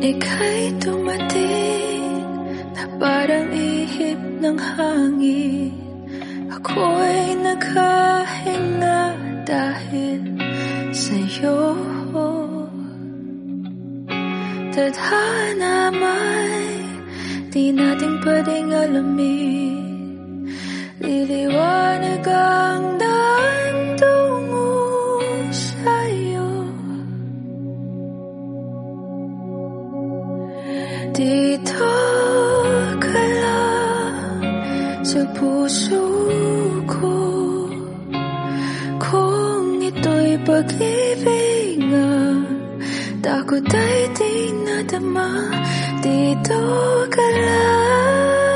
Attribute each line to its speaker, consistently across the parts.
Speaker 1: Ika'y dumating na parang ihip ng hangin. Ako'y naghahinga dahil sa'yo. Tadhana may di natin pwedeng alamin. Liliwanag ang Dito ka lang sa puso ko Kung ito'y pag-ibig nga Takot ay di nadama Dito ka lang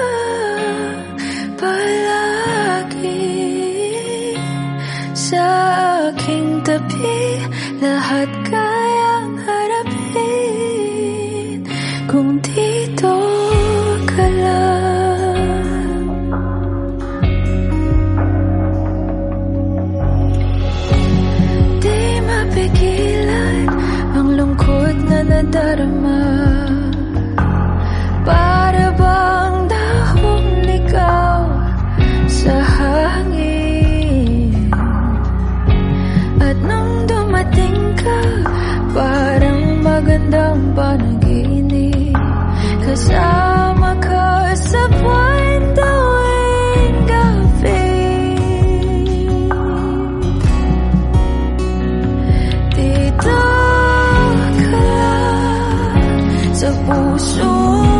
Speaker 1: Palagi Sa aking tabi Lahat kayang nadarama Para bang dahong ligaw sa hangin At nung dumating ka, parang magandang panaginip Kasama sa puso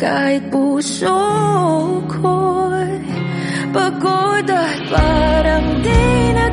Speaker 1: Kahit puso ko'y Pagod at parang di na